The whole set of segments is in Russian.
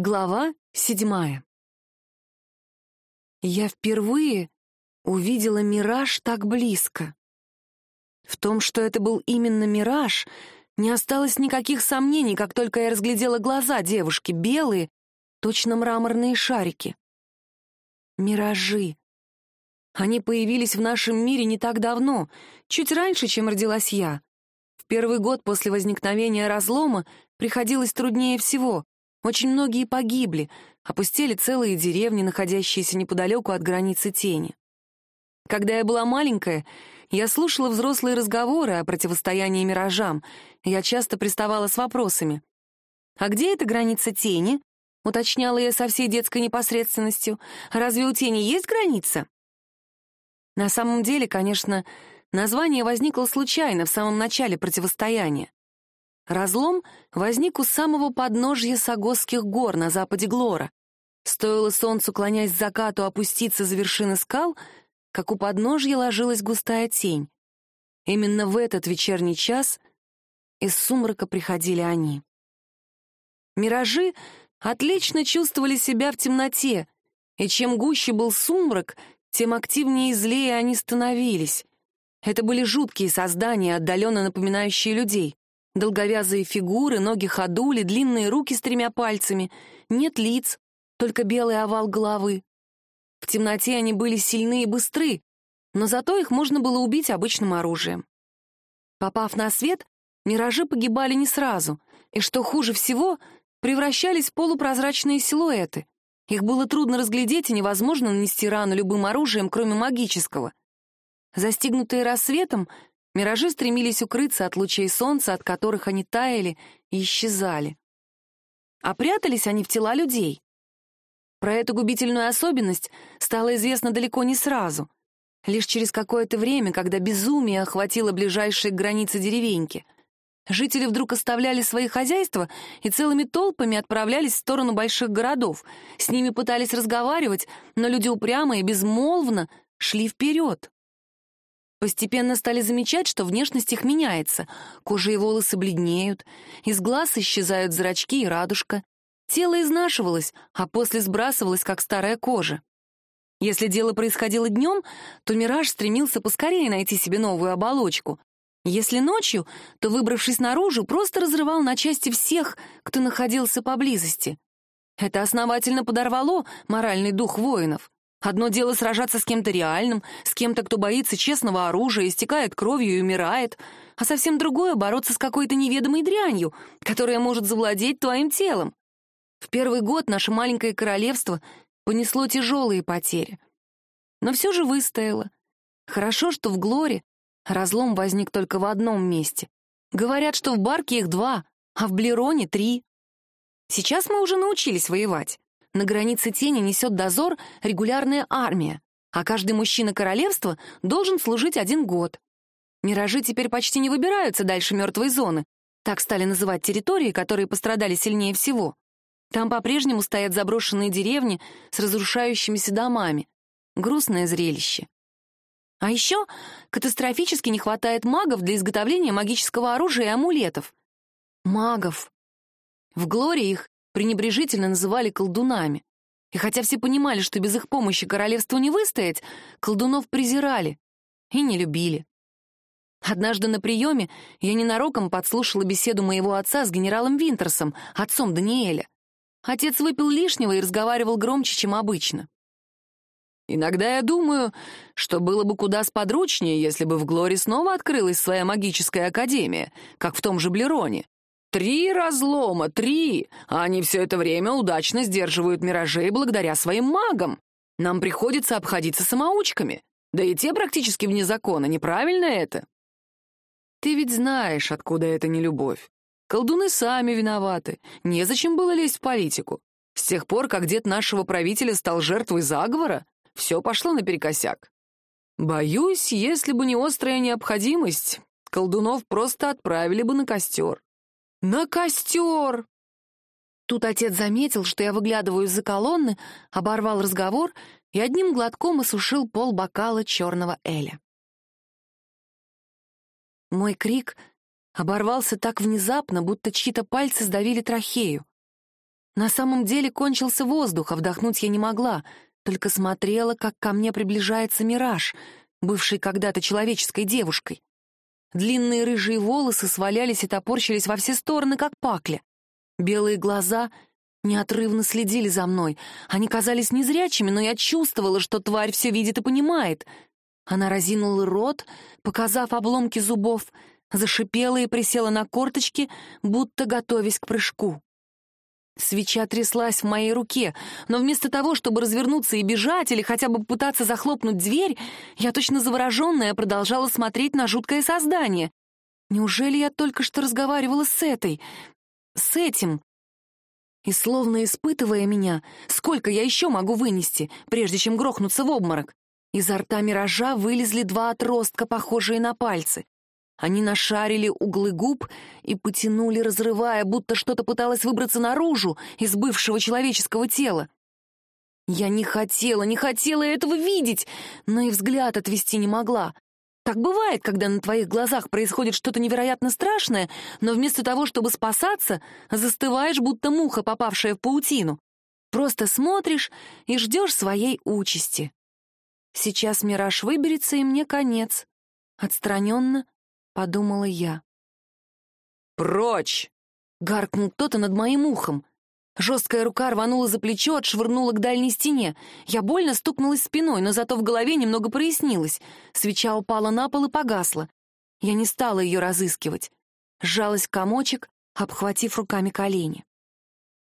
Глава седьмая. Я впервые увидела мираж так близко. В том, что это был именно мираж, не осталось никаких сомнений, как только я разглядела глаза девушки, белые, точно мраморные шарики. Миражи. Они появились в нашем мире не так давно, чуть раньше, чем родилась я. В первый год после возникновения разлома приходилось труднее всего. Очень многие погибли, опустили целые деревни, находящиеся неподалеку от границы тени. Когда я была маленькая, я слушала взрослые разговоры о противостоянии миражам. Я часто приставала с вопросами. «А где эта граница тени?» — уточняла я со всей детской непосредственностью. «Разве у тени есть граница?» На самом деле, конечно, название возникло случайно в самом начале противостояния. Разлом возник у самого подножья Сагосских гор на западе Глора. Стоило солнцу, клонясь к закату, опуститься за вершины скал, как у подножья ложилась густая тень. Именно в этот вечерний час из сумрака приходили они. Миражи отлично чувствовали себя в темноте, и чем гуще был сумрак, тем активнее и злее они становились. Это были жуткие создания, отдаленно напоминающие людей. Долговязые фигуры, ноги ходули, длинные руки с тремя пальцами. Нет лиц, только белый овал головы. В темноте они были сильны и быстры, но зато их можно было убить обычным оружием. Попав на свет, миражи погибали не сразу, и, что хуже всего, превращались в полупрозрачные силуэты. Их было трудно разглядеть и невозможно нанести рану любым оружием, кроме магического. Застигнутые рассветом, Миражи стремились укрыться от лучей солнца, от которых они таяли и исчезали. А прятались они в тела людей. Про эту губительную особенность стало известно далеко не сразу. Лишь через какое-то время, когда безумие охватило ближайшие границы деревеньки. Жители вдруг оставляли свои хозяйства и целыми толпами отправлялись в сторону больших городов. С ними пытались разговаривать, но люди упрямо и безмолвно шли вперед. Постепенно стали замечать, что внешность их меняется. Кожа и волосы бледнеют, из глаз исчезают зрачки и радужка. Тело изнашивалось, а после сбрасывалось, как старая кожа. Если дело происходило днем, то Мираж стремился поскорее найти себе новую оболочку. Если ночью, то, выбравшись наружу, просто разрывал на части всех, кто находился поблизости. Это основательно подорвало моральный дух воинов. Одно дело сражаться с кем-то реальным, с кем-то, кто боится честного оружия, истекает кровью и умирает, а совсем другое — бороться с какой-то неведомой дрянью, которая может завладеть твоим телом. В первый год наше маленькое королевство понесло тяжелые потери. Но все же выстояло. Хорошо, что в Глоре разлом возник только в одном месте. Говорят, что в Барке их два, а в Блероне — три. Сейчас мы уже научились воевать. На границе тени несет дозор регулярная армия, а каждый мужчина королевства должен служить один год. Миражи теперь почти не выбираются дальше мертвой зоны. Так стали называть территории, которые пострадали сильнее всего. Там по-прежнему стоят заброшенные деревни с разрушающимися домами. Грустное зрелище. А еще катастрофически не хватает магов для изготовления магического оружия и амулетов. Магов. В Глории их пренебрежительно называли колдунами. И хотя все понимали, что без их помощи королевству не выстоять, колдунов презирали и не любили. Однажды на приеме я ненароком подслушала беседу моего отца с генералом Винтерсом, отцом Даниэля. Отец выпил лишнего и разговаривал громче, чем обычно. «Иногда я думаю, что было бы куда сподручнее, если бы в Глоре снова открылась своя магическая академия, как в том же Блероне. Три разлома, три! Они все это время удачно сдерживают миражей благодаря своим магам. Нам приходится обходиться самоучками. Да и те практически вне закона, неправильно это? Ты ведь знаешь, откуда эта нелюбовь. Колдуны сами виноваты. Незачем было лезть в политику. С тех пор, как дед нашего правителя стал жертвой заговора, все пошло наперекосяк. Боюсь, если бы не острая необходимость, колдунов просто отправили бы на костер. «На костер!» Тут отец заметил, что я выглядываю из-за колонны, оборвал разговор и одним глотком осушил пол бокала черного эля. Мой крик оборвался так внезапно, будто чьи-то пальцы сдавили трахею. На самом деле кончился воздух, а вдохнуть я не могла, только смотрела, как ко мне приближается мираж, бывший когда-то человеческой девушкой. Длинные рыжие волосы свалялись и топорщились во все стороны, как пакля. Белые глаза неотрывно следили за мной. Они казались незрячими, но я чувствовала, что тварь все видит и понимает. Она разинула рот, показав обломки зубов, зашипела и присела на корточки, будто готовясь к прыжку. Свеча тряслась в моей руке, но вместо того, чтобы развернуться и бежать или хотя бы пытаться захлопнуть дверь, я точно завороженная продолжала смотреть на жуткое создание. Неужели я только что разговаривала с этой... с этим? И словно испытывая меня, сколько я еще могу вынести, прежде чем грохнуться в обморок, изо рта миража вылезли два отростка, похожие на пальцы. Они нашарили углы губ и потянули, разрывая, будто что-то пыталось выбраться наружу из бывшего человеческого тела. Я не хотела, не хотела этого видеть, но и взгляд отвести не могла. Так бывает, когда на твоих глазах происходит что-то невероятно страшное, но вместо того, чтобы спасаться, застываешь, будто муха, попавшая в паутину. Просто смотришь и ждешь своей участи. Сейчас мираж выберется, и мне конец. Отстраненно подумала я. «Прочь!» — гаркнул кто-то над моим ухом. Жесткая рука рванула за плечо, отшвырнула к дальней стене. Я больно стукнулась спиной, но зато в голове немного прояснилось. Свеча упала на пол и погасла. Я не стала ее разыскивать. Сжалась комочек, обхватив руками колени.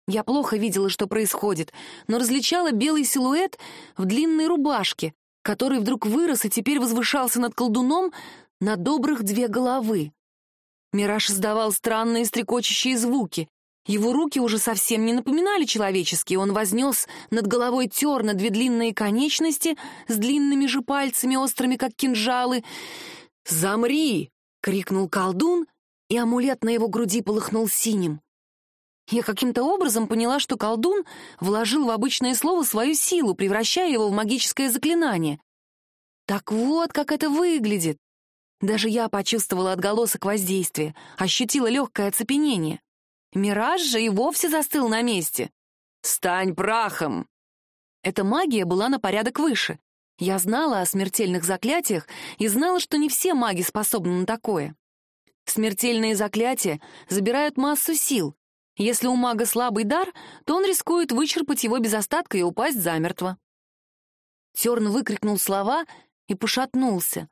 Я плохо видела, что происходит, но различала белый силуэт в длинной рубашке, который вдруг вырос и теперь возвышался над колдуном, на добрых две головы. Мираж издавал странные стрекочущие звуки. Его руки уже совсем не напоминали человеческие. Он вознес над головой терна две длинные конечности с длинными же пальцами, острыми, как кинжалы. «Замри!» — крикнул колдун, и амулет на его груди полыхнул синим. Я каким-то образом поняла, что колдун вложил в обычное слово свою силу, превращая его в магическое заклинание. Так вот, как это выглядит. Даже я почувствовала отголосок воздействия, ощутила легкое оцепенение. Мираж же и вовсе застыл на месте. «Стань прахом!» Эта магия была на порядок выше. Я знала о смертельных заклятиях и знала, что не все маги способны на такое. Смертельные заклятия забирают массу сил. Если у мага слабый дар, то он рискует вычерпать его без остатка и упасть замертво. Терн выкрикнул слова и пошатнулся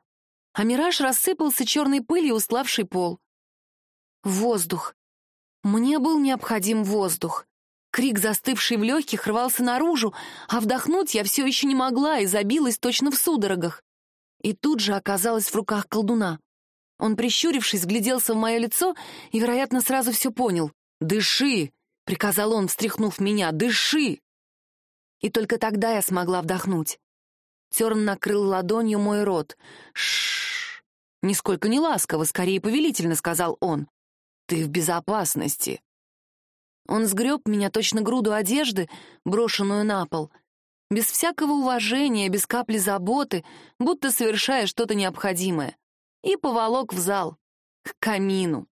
а мираж рассыпался черной пылью, уславший пол. Воздух. Мне был необходим воздух. Крик, застывший в легких, рвался наружу, а вдохнуть я все еще не могла и забилась точно в судорогах. И тут же оказалась в руках колдуна. Он, прищурившись, гляделся в мое лицо и, вероятно, сразу все понял. «Дыши!» — приказал он, встряхнув меня. «Дыши!» И только тогда я смогла вдохнуть. Терн накрыл ладонью мой рот. Шш. Нисколько не ласково, скорее повелительно, сказал он. Ты в безопасности. Он сгреб меня точно груду одежды, брошенную на пол. Без всякого уважения, без капли заботы, будто совершая что-то необходимое. И поволок в зал, к камину.